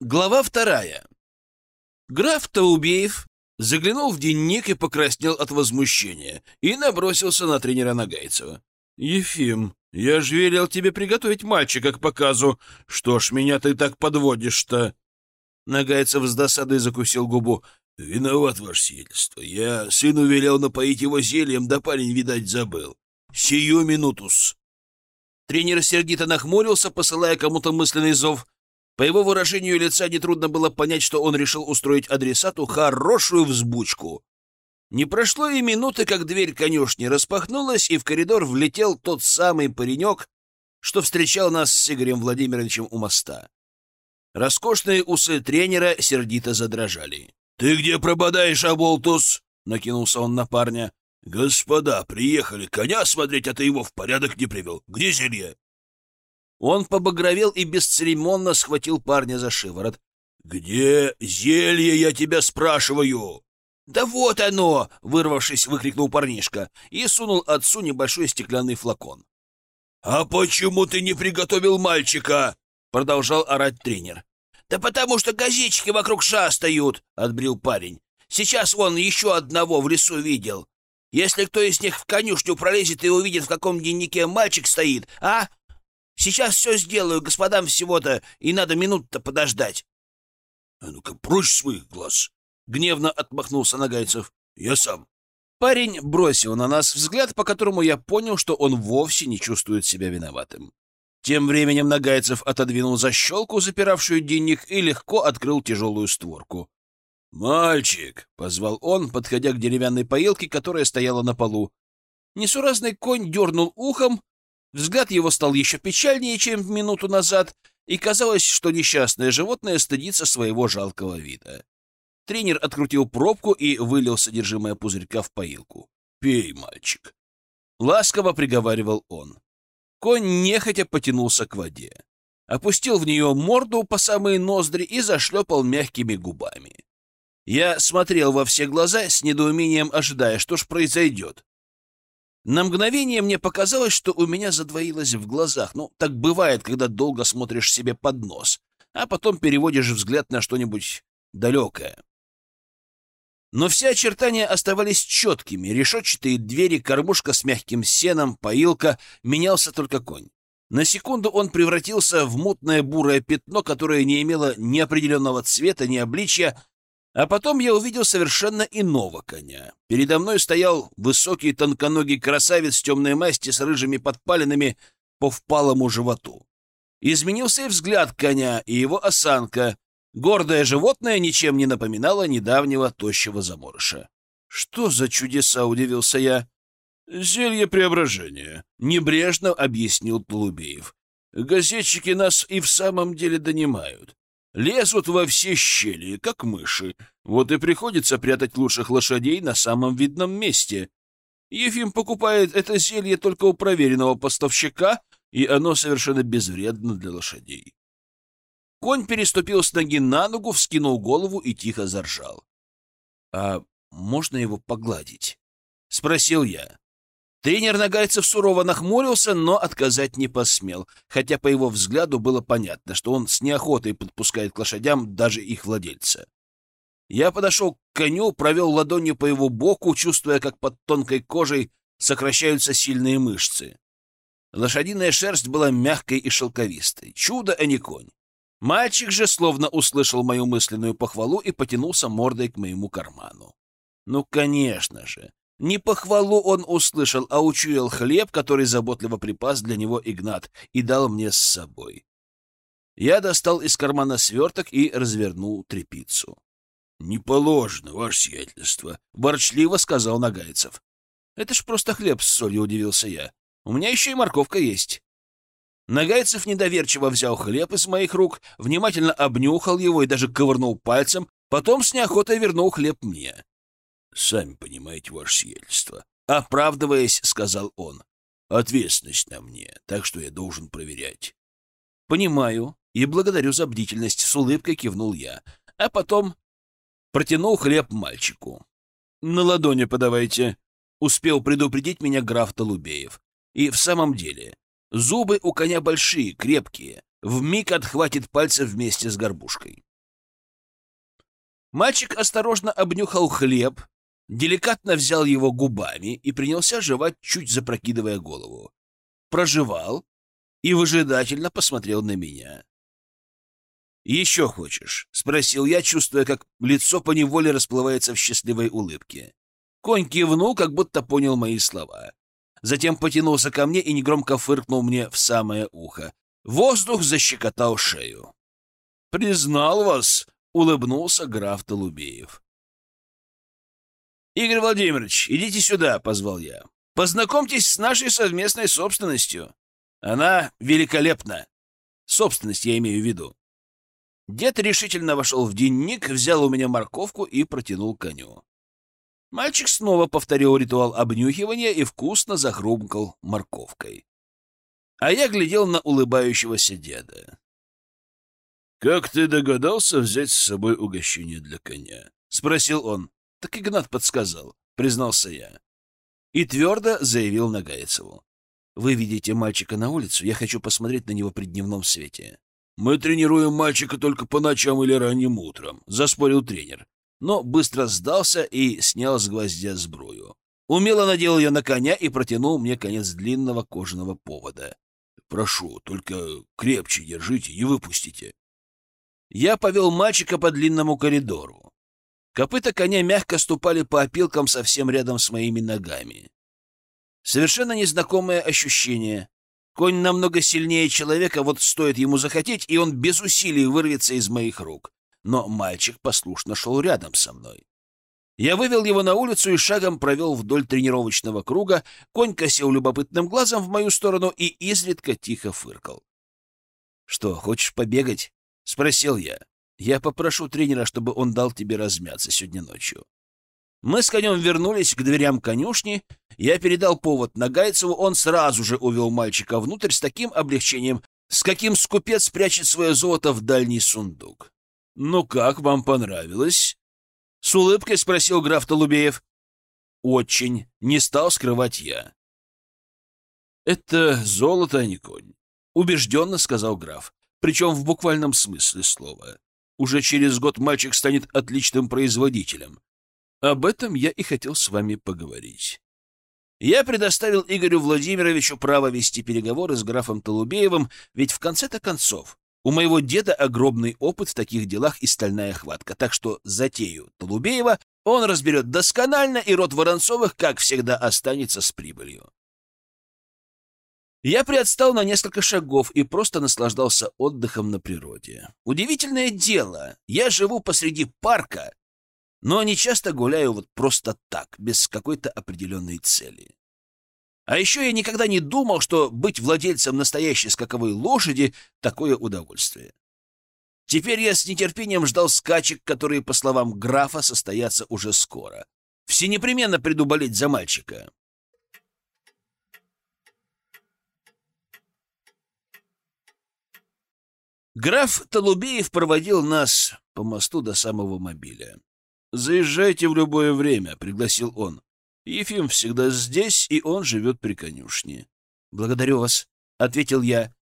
Глава вторая. Граф Таубеев заглянул в дневник и покраснел от возмущения и набросился на тренера Нагайцева. «Ефим, я же велел тебе приготовить мальчика к показу. Что ж меня ты так подводишь-то?» Нагайцев с досадой закусил губу. «Виноват, ваше сиятельство. Я сыну велел напоить его зельем, да парень, видать, забыл. Сию минутус». Тренер сердито нахмурился, посылая кому-то мысленный зов. По его выражению лица нетрудно было понять, что он решил устроить адресату хорошую взбучку. Не прошло и минуты, как дверь конюшни распахнулась, и в коридор влетел тот самый паренек, что встречал нас с Игорем Владимировичем у моста. Роскошные усы тренера сердито задрожали. — Ты где пропадаешь, Аболтус? — накинулся он на парня. — Господа, приехали коня смотреть, а ты его в порядок не привел. Где зелье? Он побагровел и бесцеремонно схватил парня за шиворот. — Где зелье, я тебя спрашиваю? — Да вот оно! — вырвавшись, выкрикнул парнишка и сунул отцу небольшой стеклянный флакон. — А почему ты не приготовил мальчика? — продолжал орать тренер. — Да потому что газички вокруг шастают, — отбрил парень. — Сейчас он еще одного в лесу видел. Если кто из них в конюшню пролезет и увидит, в каком дневнике мальчик стоит, а? Сейчас все сделаю, господам всего-то, и надо минут-то подождать. — А ну-ка, прочь своих глаз! — гневно отмахнулся Нагайцев. — Я сам. Парень бросил на нас взгляд, по которому я понял, что он вовсе не чувствует себя виноватым. Тем временем Нагайцев отодвинул защелку, запиравшую денег, и легко открыл тяжелую створку. «Мальчик!» — позвал он, подходя к деревянной поилке, которая стояла на полу. Несуразный конь дернул ухом, Взгляд его стал еще печальнее, чем минуту назад, и казалось, что несчастное животное стыдится своего жалкого вида. Тренер открутил пробку и вылил содержимое пузырька в поилку. «Пей, мальчик!» Ласково приговаривал он. Конь нехотя потянулся к воде. Опустил в нее морду по самые ноздри и зашлепал мягкими губами. Я смотрел во все глаза с недоумением, ожидая, что ж произойдет. На мгновение мне показалось, что у меня задвоилось в глазах. Ну, так бывает, когда долго смотришь себе под нос, а потом переводишь взгляд на что-нибудь далекое. Но все очертания оставались четкими. Решетчатые двери, кормушка с мягким сеном, поилка. Менялся только конь. На секунду он превратился в мутное бурое пятно, которое не имело ни определенного цвета, ни обличья, а потом я увидел совершенно иного коня. Передо мной стоял высокий тонконогий красавец темной масти с рыжими подпалинами по впалому животу. Изменился и взгляд коня, и его осанка. Гордое животное ничем не напоминало недавнего тощего заморыша. «Что за чудеса?» — удивился я. «Зелье преображения», — небрежно объяснил Толубеев. «Газетчики нас и в самом деле донимают. Лезут во все щели, как мыши. Вот и приходится прятать лучших лошадей на самом видном месте. Ефим покупает это зелье только у проверенного поставщика, и оно совершенно безвредно для лошадей. Конь переступил с ноги на ногу, вскинул голову и тихо заржал. — А можно его погладить? — спросил я. Тренер Нагайцев сурово нахмурился, но отказать не посмел, хотя по его взгляду было понятно, что он с неохотой подпускает к лошадям даже их владельца. Я подошел к коню, провел ладонью по его боку, чувствуя, как под тонкой кожей сокращаются сильные мышцы. Лошадиная шерсть была мягкой и шелковистой. Чудо, а не конь. Мальчик же словно услышал мою мысленную похвалу и потянулся мордой к моему карману. Ну, конечно же. Не похвалу он услышал, а учуял хлеб, который заботливо припас для него Игнат, и дал мне с собой. Я достал из кармана сверток и развернул трепицу. — Не положено, ваше сиятельство, — ворчливо сказал Нагайцев. — Это ж просто хлеб с солью, — удивился я. — У меня еще и морковка есть. Нагайцев недоверчиво взял хлеб из моих рук, внимательно обнюхал его и даже ковырнул пальцем, потом с неохотой вернул хлеб мне. Сами понимаете, ваше сиятельство. Оправдываясь, сказал он. Ответственность на мне, так что я должен проверять. Понимаю и благодарю за бдительность, с улыбкой кивнул я. А потом протянул хлеб мальчику. На ладони подавайте. Успел предупредить меня граф Толубеев. И в самом деле, зубы у коня большие, крепкие. В миг отхватит пальцы вместе с горбушкой. Мальчик осторожно обнюхал хлеб, деликатно взял его губами и принялся жевать, чуть запрокидывая голову. Прожевал и выжидательно посмотрел на меня. «Еще хочешь?» — спросил я, чувствуя, как лицо поневоле расплывается в счастливой улыбке. Конь кивнул, как будто понял мои слова. Затем потянулся ко мне и негромко фыркнул мне в самое ухо. Воздух защекотал шею. «Признал вас!» — улыбнулся граф Толубеев. «Игорь Владимирович, идите сюда!» — позвал я. «Познакомьтесь с нашей совместной собственностью. Она великолепна. Собственность я имею в виду». Дед решительно вошел в денник, взял у меня морковку и протянул коню. Мальчик снова повторил ритуал обнюхивания и вкусно захрумкал морковкой. А я глядел на улыбающегося деда. «Как ты догадался взять с собой угощение для коня?» — спросил он. «Так Игнат подсказал», — признался я. И твердо заявил Нагайцеву. «Вы видите мальчика на улицу, я хочу посмотреть на него при дневном свете». «Мы тренируем мальчика только по ночам или ранним утром», — заспорил тренер но быстро сдался и снял с гвоздя сбрую. Умело надел ее на коня и протянул мне конец длинного кожаного повода. «Прошу, только крепче держите, не выпустите». Я повел мальчика по длинному коридору. Копыта коня мягко ступали по опилкам совсем рядом с моими ногами. Совершенно незнакомое ощущение. Конь намного сильнее человека, вот стоит ему захотеть, и он без усилий вырвется из моих рук но мальчик послушно шел рядом со мной. Я вывел его на улицу и шагом провел вдоль тренировочного круга, конь косил любопытным глазом в мою сторону и изредка тихо фыркал. — Что, хочешь побегать? — спросил я. — Я попрошу тренера, чтобы он дал тебе размяться сегодня ночью. Мы с конем вернулись к дверям конюшни, я передал повод Нагайцеву, он сразу же увел мальчика внутрь с таким облегчением, с каким скупец прячет свое золото в дальний сундук. «Ну как, вам понравилось?» — с улыбкой спросил граф Толубеев. «Очень. Не стал скрывать я». «Это золото, а не конь», — убежденно сказал граф, причем в буквальном смысле слова. «Уже через год мальчик станет отличным производителем. Об этом я и хотел с вами поговорить». Я предоставил Игорю Владимировичу право вести переговоры с графом Толубеевым, ведь в конце-то концов у моего деда огромный опыт в таких делах и стальная хватка, так что затею Толубеева он разберет досконально, и род Воронцовых, как всегда, останется с прибылью. Я приотстал на несколько шагов и просто наслаждался отдыхом на природе. Удивительное дело, я живу посреди парка, но не часто гуляю вот просто так, без какой-то определенной цели. А еще я никогда не думал, что быть владельцем настоящей скаковой лошади — такое удовольствие. Теперь я с нетерпением ждал скачек, которые, по словам графа, состоятся уже скоро. Все непременно приду болеть за мальчика. Граф Толубеев проводил нас по мосту до самого мобиля. «Заезжайте в любое время», — пригласил он. Ефим всегда здесь, и он живет при конюшне. — Благодарю вас, — ответил я.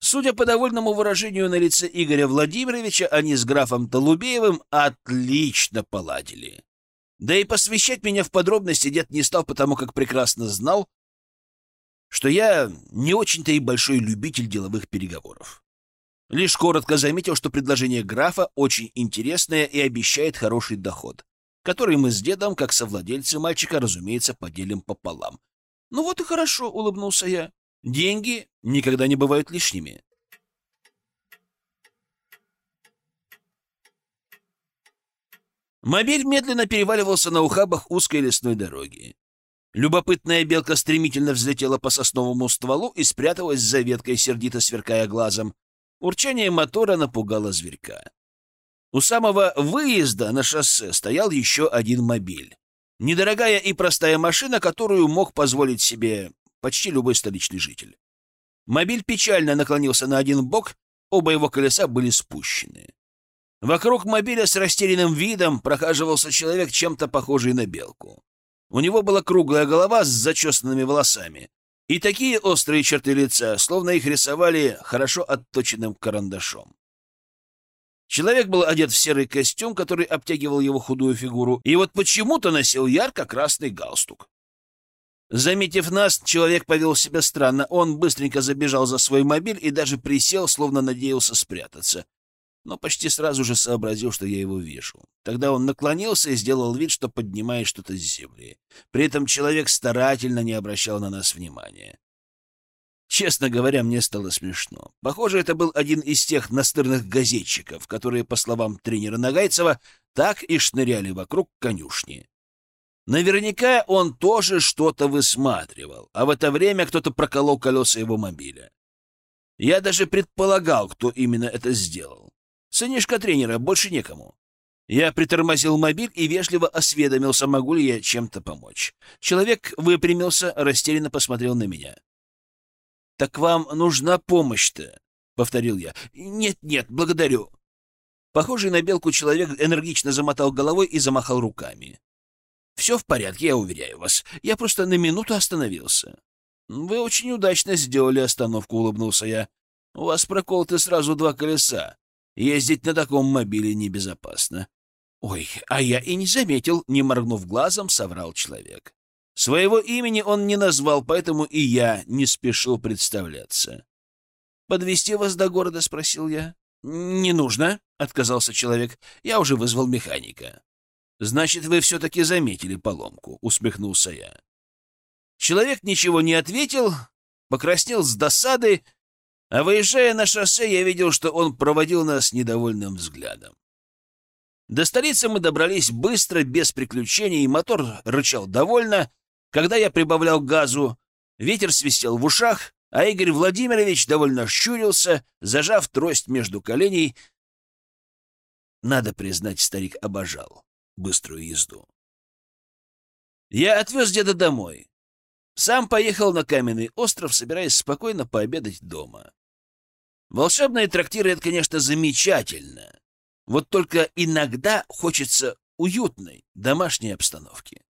Судя по довольному выражению на лице Игоря Владимировича, они с графом Толубеевым отлично поладили. Да и посвящать меня в подробности дед не стал, потому как прекрасно знал, что я не очень-то и большой любитель деловых переговоров. Лишь коротко заметил, что предложение графа очень интересное и обещает хороший доход который мы с дедом, как совладельцы мальчика, разумеется, поделим пополам. «Ну вот и хорошо», — улыбнулся я. «Деньги никогда не бывают лишними». Мобиль медленно переваливался на ухабах узкой лесной дороги. Любопытная белка стремительно взлетела по сосновому стволу и спряталась за веткой, сердито сверкая глазом. Урчание мотора напугало зверька. У самого выезда на шоссе стоял еще один мобиль. Недорогая и простая машина, которую мог позволить себе почти любой столичный житель. Мобиль печально наклонился на один бок, оба его колеса были спущены. Вокруг мобиля с растерянным видом прохаживался человек, чем-то похожий на белку. У него была круглая голова с зачесанными волосами и такие острые черты лица, словно их рисовали хорошо отточенным карандашом. Человек был одет в серый костюм, который обтягивал его худую фигуру, и вот почему-то носил ярко-красный галстук. Заметив нас, человек повел себя странно. Он быстренько забежал за свой мобиль и даже присел, словно надеялся спрятаться. Но почти сразу же сообразил, что я его вижу. Тогда он наклонился и сделал вид, что поднимает что-то с земли. При этом человек старательно не обращал на нас внимания. Честно говоря, мне стало смешно. Похоже, это был один из тех настырных газетчиков, которые, по словам тренера Нагайцева, так и шныряли вокруг конюшни. Наверняка он тоже что-то высматривал, а в это время кто-то проколол колеса его мобиля. Я даже предполагал, кто именно это сделал. Сынишка тренера, больше некому. Я притормозил мобиль и вежливо осведомился, могу ли я чем-то помочь. Человек выпрямился, растерянно посмотрел на меня. «Так вам нужна помощь-то?» — повторил я. «Нет-нет, благодарю». Похожий на белку человек энергично замотал головой и замахал руками. «Все в порядке, я уверяю вас. Я просто на минуту остановился». «Вы очень удачно сделали остановку», — улыбнулся я. «У вас проколоты сразу два колеса. Ездить на таком мобиле небезопасно». «Ой, а я и не заметил», — не моргнув глазом, соврал человек. Своего имени он не назвал, поэтому и я не спешил представляться. «Подвести вас до города?» — спросил я. «Не нужно», — отказался человек. «Я уже вызвал механика». «Значит, вы все-таки заметили поломку», — усмехнулся я. Человек ничего не ответил, покраснел с досады, а выезжая на шоссе, я видел, что он проводил нас недовольным взглядом. До столицы мы добрались быстро, без приключений, мотор рычал довольно, когда я прибавлял газу, ветер свистел в ушах, а Игорь Владимирович довольно щурился, зажав трость между коленей. Надо признать, старик обожал быструю езду. Я отвез деда домой. Сам поехал на каменный остров, собираясь спокойно пообедать дома. Волшебные трактиры — это, конечно, замечательно. Вот только иногда хочется уютной домашней обстановки.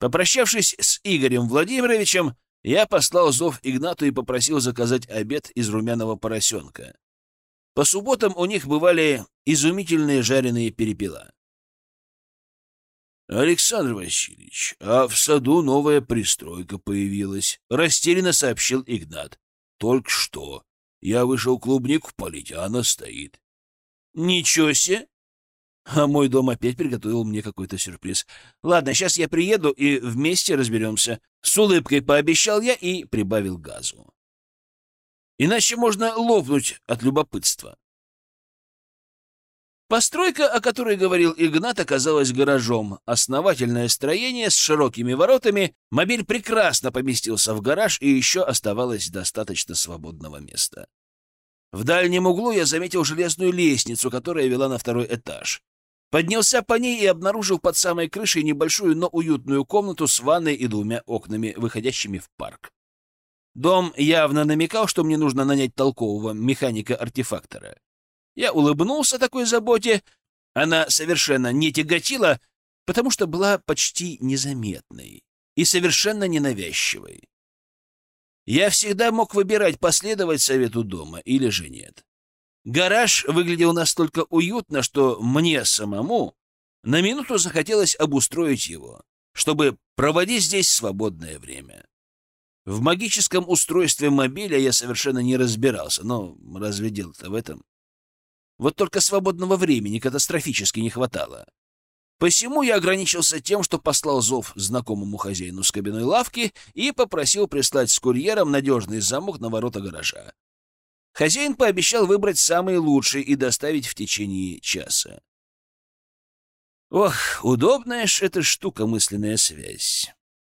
Попрощавшись с Игорем Владимировичем, я послал зов Игнату и попросил заказать обед из румяного поросенка. По субботам у них бывали изумительные жареные перепела. «Александр Васильевич, а в саду новая пристройка появилась», — растерянно сообщил Игнат. «Только что. Я вышел клубнику полить, а она стоит». «Ничего себе! А мой дом опять приготовил мне какой-то сюрприз. Ладно, сейчас я приеду и вместе разберемся. С улыбкой пообещал я и прибавил газу. Иначе можно лопнуть от любопытства. Постройка, о которой говорил Игнат, оказалась гаражом. Основательное строение с широкими воротами. Мобиль прекрасно поместился в гараж, и еще оставалось достаточно свободного места. В дальнем углу я заметил железную лестницу, которая вела на второй этаж. Поднялся по ней и обнаружил под самой крышей небольшую, но уютную комнату с ванной и двумя окнами, выходящими в парк. Дом явно намекал, что мне нужно нанять толкового механика-артефактора. Я улыбнулся такой заботе. Она совершенно не тяготила, потому что была почти незаметной и совершенно ненавязчивой. Я всегда мог выбирать, последовать совету дома или же нет. Гараж выглядел настолько уютно, что мне самому на минуту захотелось обустроить его, чтобы проводить здесь свободное время. В магическом устройстве мобиля я совершенно не разбирался, но разве дело-то в этом? Вот только свободного времени катастрофически не хватало. Посему я ограничился тем, что послал зов знакомому хозяину с кабиной лавки и попросил прислать с курьером надежный замок на ворота гаража. Хозяин пообещал выбрать самый лучший и доставить в течение часа. Ох, удобная ж эта штука мысленная связь.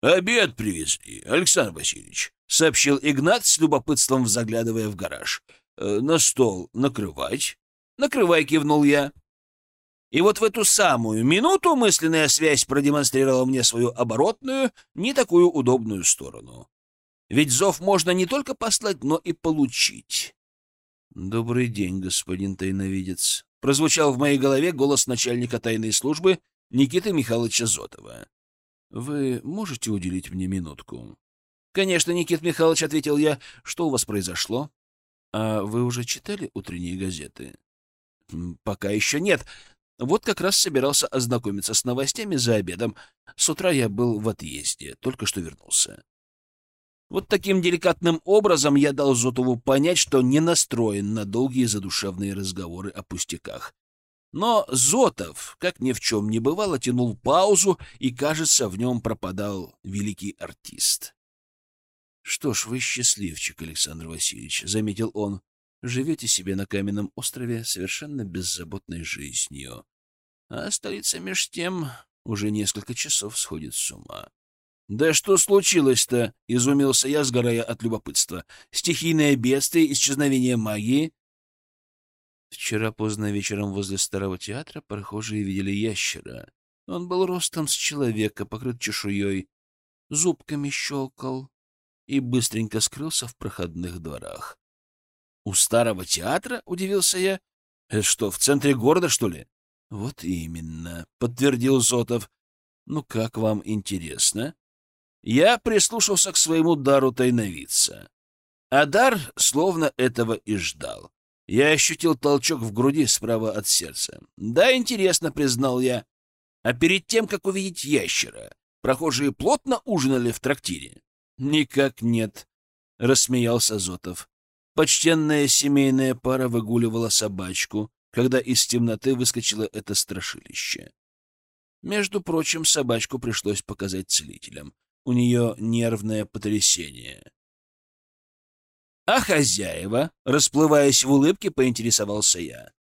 «Обед привезли, Александр Васильевич», — сообщил Игнат с любопытством, заглядывая в гараж. «Э, «На стол накрывать?» «Накрывай», — кивнул я. И вот в эту самую минуту мысленная связь продемонстрировала мне свою оборотную, не такую удобную сторону. Ведь зов можно не только послать, но и получить. «Добрый день, господин тайновидец», — прозвучал в моей голове голос начальника тайной службы Никиты Михайловича Зотова. «Вы можете уделить мне минутку?» «Конечно, Никит Михайлович», — ответил я. «Что у вас произошло?» «А вы уже читали утренние газеты?» Пока еще нет. Вот как раз собирался ознакомиться с новостями за обедом. С утра я был в отъезде, только что вернулся. Вот таким деликатным образом я дал Зотову понять, что не настроен на долгие задушевные разговоры о пустяках. Но Зотов, как ни в чем не бывало, тянул паузу, и, кажется, в нем пропадал великий артист. — Что ж, вы счастливчик, Александр Васильевич, — заметил он. — Живете себе на каменном острове совершенно беззаботной жизнью. А столица меж тем уже несколько часов сходит с ума. «Да что случилось-то?» — изумился я, сгорая от любопытства. «Стихийное бедствие, исчезновение магии?» Вчера поздно вечером возле старого театра прохожие видели ящера. Он был ростом с человека, покрыт чешуей, зубками щелкал и быстренько скрылся в проходных дворах. «У старого театра?» — удивился я. «Это что, в центре города, что ли?» «Вот именно», — подтвердил Зотов. «Ну как вам интересно?» Я прислушался к своему дару тайновидца. А дар словно этого и ждал. Я ощутил толчок в груди справа от сердца. Да, интересно, признал я. А перед тем, как увидеть ящера, прохожие плотно ужинали в трактире? Никак нет, — рассмеялся Зотов. Почтенная семейная пара выгуливала собачку, когда из темноты выскочило это страшилище. Между прочим, собачку пришлось показать целителям у нее нервное потрясение. А хозяева, расплываясь в улыбке, поинтересовался я.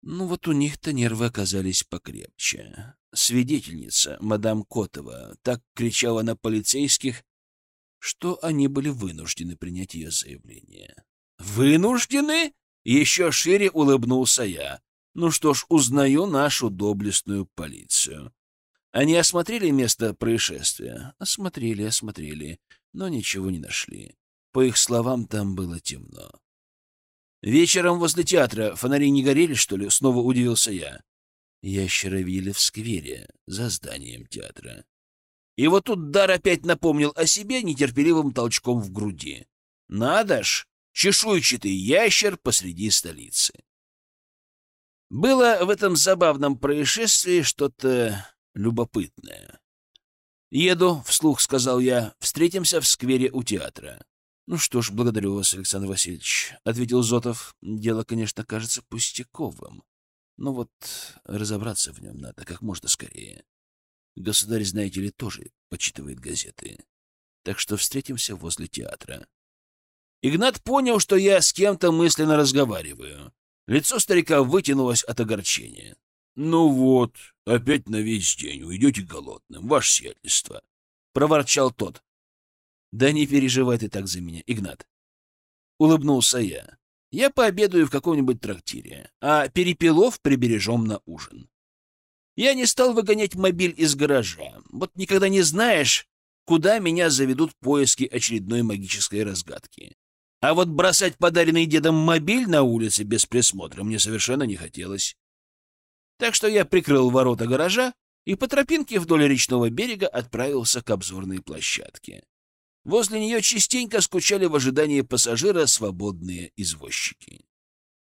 Ну вот у них-то нервы оказались покрепче. Свидетельница, мадам Котова, так кричала на полицейских, что они были вынуждены принять ее заявление. «Вынуждены?» — еще шире улыбнулся я. «Ну что ж, узнаю нашу доблестную полицию. Они осмотрели место происшествия? Осмотрели, осмотрели, но ничего не нашли. По их словам, там было темно. Вечером возле театра фонари не горели, что ли? Снова удивился я. Ящера видели в сквере, за зданием театра. И вот тут Дар опять напомнил о себе нетерпеливым толчком в груди. Надо ж, чешуйчатый ящер посреди столицы. Было в этом забавном происшествии что-то любопытное. «Еду», — вслух сказал я, — «встретимся в сквере у театра». «Ну что ж, благодарю вас, Александр Васильевич», — ответил Зотов. «Дело, конечно, кажется пустяковым, но вот разобраться в нем надо как можно скорее. Государь, знаете ли, тоже почитывает газеты. Так что встретимся возле театра». Игнат понял, что я с кем-то мысленно разговариваю. Лицо старика вытянулось от огорчения. «Ну вот, опять на весь день уйдете голодным, ваше сиятельство», — проворчал тот. «Да не переживай ты так за меня, Игнат». Улыбнулся я. «Я пообедаю в каком-нибудь трактире, а перепелов прибережем на ужин». Я не стал выгонять мобиль из гаража. Вот никогда не знаешь, куда меня заведут поиски очередной магической разгадки. А вот бросать подаренный дедом мобиль на улице без присмотра мне совершенно не хотелось. Так что я прикрыл ворота гаража и по тропинке вдоль речного берега отправился к обзорной площадке. Возле нее частенько скучали в ожидании пассажира свободные извозчики.